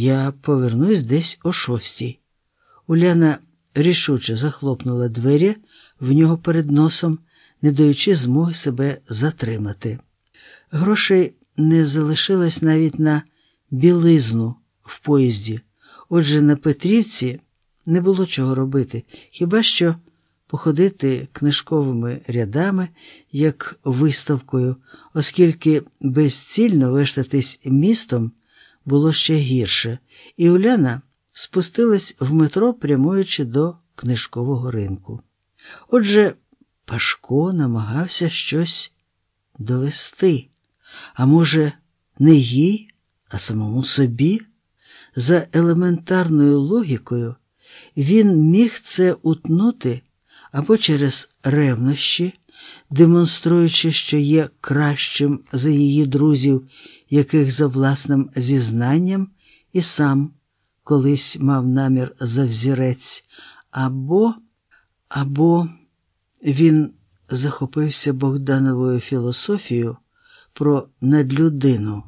Я повернусь десь о шостій. Уляна рішуче захлопнула двері в нього перед носом, не даючи змоги себе затримати. Грошей не залишилось навіть на білизну в поїзді, отже, на Петрівці не було чого робити, хіба що походити книжковими рядами, як виставкою, оскільки безцільно вештатись містом було ще гірше, і Уляна спустилась в метро, прямуючи до книжкового ринку. Отже, Пашко намагався щось довести, а може, не їй, а самому собі. За елементарною логікою він міг це утнути або через ревнощі, демонструючи, що є кращим за її друзів, яких за власним зізнанням і сам колись мав намір за взірець, або, або він захопився Богдановою філософією про надлюдину,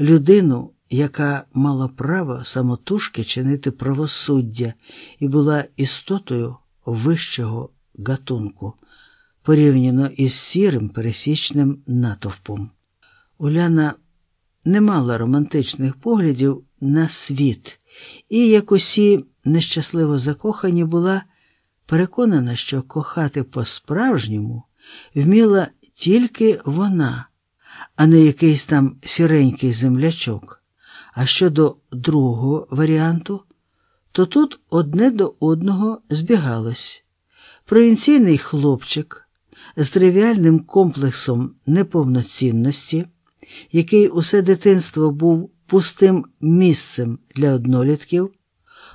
людину, яка мала право самотужки чинити правосуддя і була істотою вищого гатунку, порівняно із сірим пересічним натовпом. Уляна не мала романтичних поглядів на світ, і, як усі нещасливо закохані, була переконана, що кохати по-справжньому вміла тільки вона, а не якийсь там сіренький землячок. А щодо другого варіанту, то тут одне до одного збігалось. Провінційний хлопчик з тривіальним комплексом неповноцінності, який усе дитинство був пустим місцем для однолітків,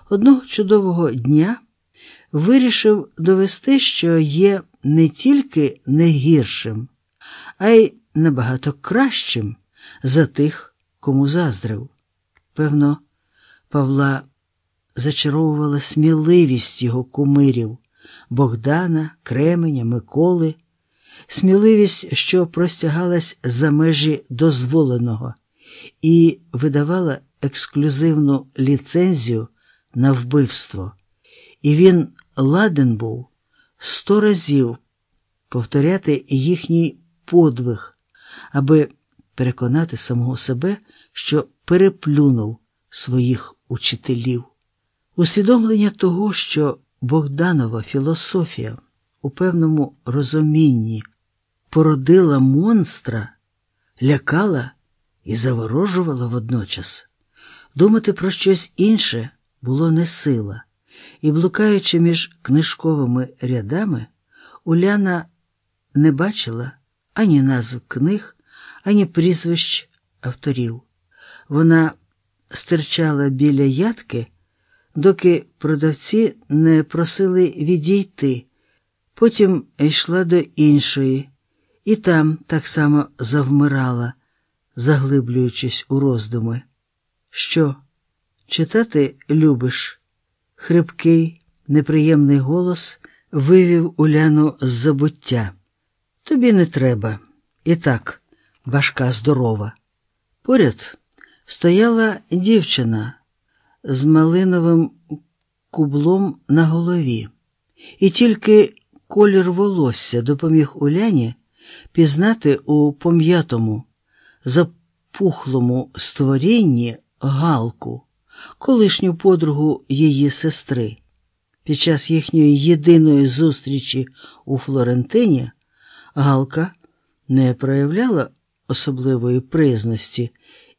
одного чудового дня вирішив довести, що є не тільки не гіршим, а й набагато кращим за тих, кому заздрив. Певно, Павла зачаровувала сміливість його кумирів Богдана, Кременя, Миколи, сміливість, що простягалась за межі дозволеного, і видавала ексклюзивну ліцензію на вбивство. І він ладен був сто разів повторяти їхній подвиг, аби переконати самого себе, що переплюнув своїх учителів. Усвідомлення того, що Богданова філософія у певному розумінні породила монстра, лякала і заворожувала водночас. Думати про щось інше було не сила, і, блукаючи між книжковими рядами, Уляна не бачила ані назв книг, ані прізвищ авторів. Вона стирчала біля ядки, доки продавці не просили відійти, потім йшла до іншої, і там так само завмирала, заглиблюючись у роздуми. Що, читати любиш? Хрипкий, неприємний голос вивів Уляну з забуття. Тобі не треба. І так, башка здорова. Поряд стояла дівчина з малиновим кублом на голові, і тільки колір волосся допоміг Уляні пізнати у пом'ятому, запухлому створінні галку, колишню подругу її сестри. Під час їхньої єдиної зустрічі у Флорентині Галка не проявляла особливої призності,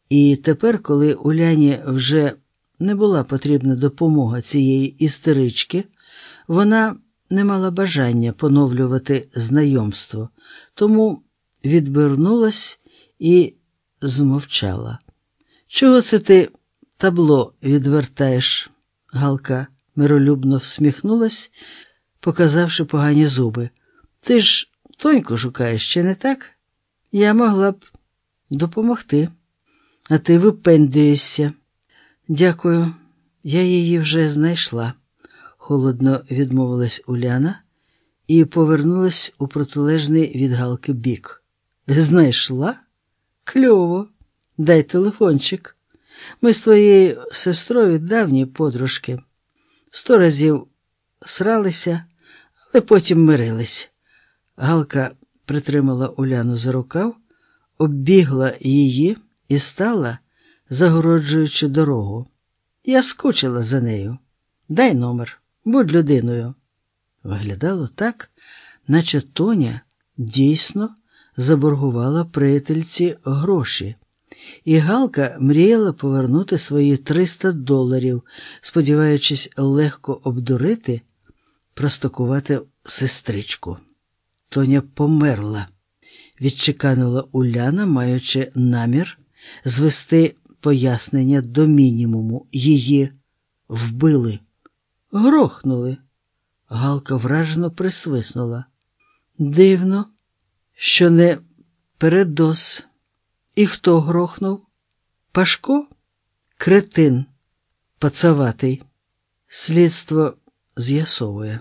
і тепер, коли Уляні вже не була потрібна допомога цієї істерички, вона не мала бажання поновлювати знайомство, тому відвернулась і змовчала. Чого це ти табло відвертаєш? Галка миролюбно всміхнулась, показавши погані зуби. Ти ж тоньку шукаєш, чи не так? Я могла б допомогти, а ти випендуєшся. Дякую, я її вже знайшла, холодно відмовилась Уляна і повернулась у протилежний від Галки бік. Знайшла? Кльово, дай телефончик. Ми з твоєю сестрою давні подружки. Сто разів сралися, але потім мирились. Галка притримала Уляну за рукав, оббігла її і стала, загороджуючи дорогу. Я скучила за нею. Дай номер, будь людиною. Виглядало так, наче Тоня дійсно заборгувала приятельці гроші, і Галка мріяла повернути свої 300 доларів, сподіваючись легко обдурити, простокувати сестричку. Тоня померла, відчеканила Уляна, маючи намір звести пояснення до мінімуму. Її вбили, грохнули. Галка вражено присвиснула. Дивно, що не передос. І хто грохнув? Пашко? Кретин, пацаватий. Слідство з'ясовує.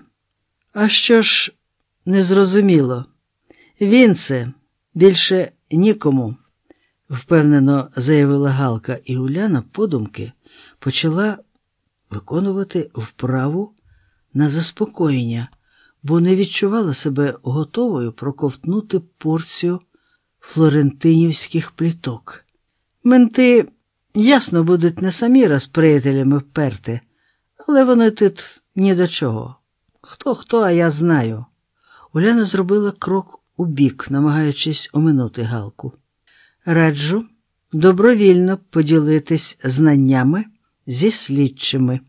А що ж незрозуміло? Він це більше нікому, впевнено заявила Галка, і Уляна подумки почала виконувати вправу на заспокоєння, бо не відчувала себе готовою проковтнути порцію флорентинівських пліток. Менти, ясно, будуть не самі раз приятелями вперти, але вони тут ні до чого. Хто хто, а я знаю. Уляна зробила крок у бік, намагаючись оминути Галку. Раджу добровільно поділитись знаннями зі слідчими.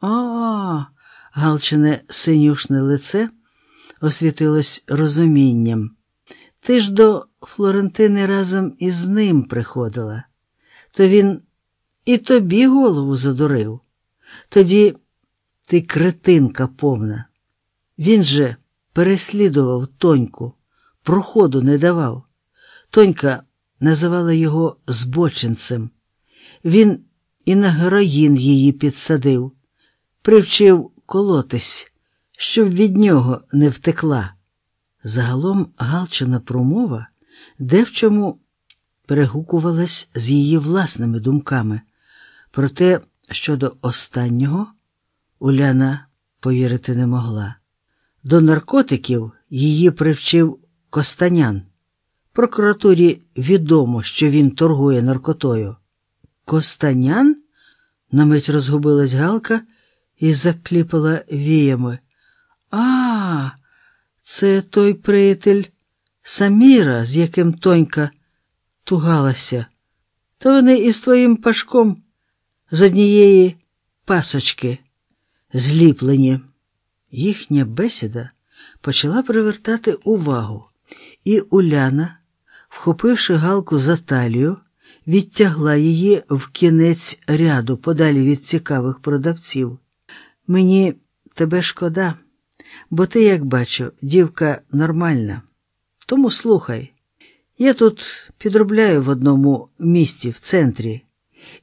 А, Галчине синюшне лице освітилось розумінням. Ти ж до Флорентини разом із ним приходила, то він і тобі голову задурив. Тоді ти кретинка повна. Він же переслідував тоньку, проходу не давав. Тонька називала його збочинцем. Він і на героїн її підсадив, привчив колотись, щоб від нього не втекла. Загалом Галчина промова де в чому перегукувалась з її власними думками. Проте щодо останнього Уляна повірити не могла. До наркотиків її привчив Костанян. Прокуратурі відомо, що він торгує наркотою. Костанян? на мить розгубилась Галка і закліпала віями. А, це той приятель Саміра, з яким тонька тугалася. То вони із твоїм пашком з однієї пасочки зліплені. Їхня бесіда почала привертати увагу, і Уляна, вхопивши Галку за талію, відтягла її в кінець ряду подалі від цікавих продавців. Мені тебе шкода, бо ти, як бачу, дівка нормальна. Тому слухай. Я тут підробляю в одному місті в центрі,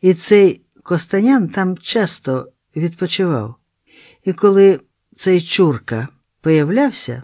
і цей Костанян там часто відпочивав. І коли цей чурка появлявся,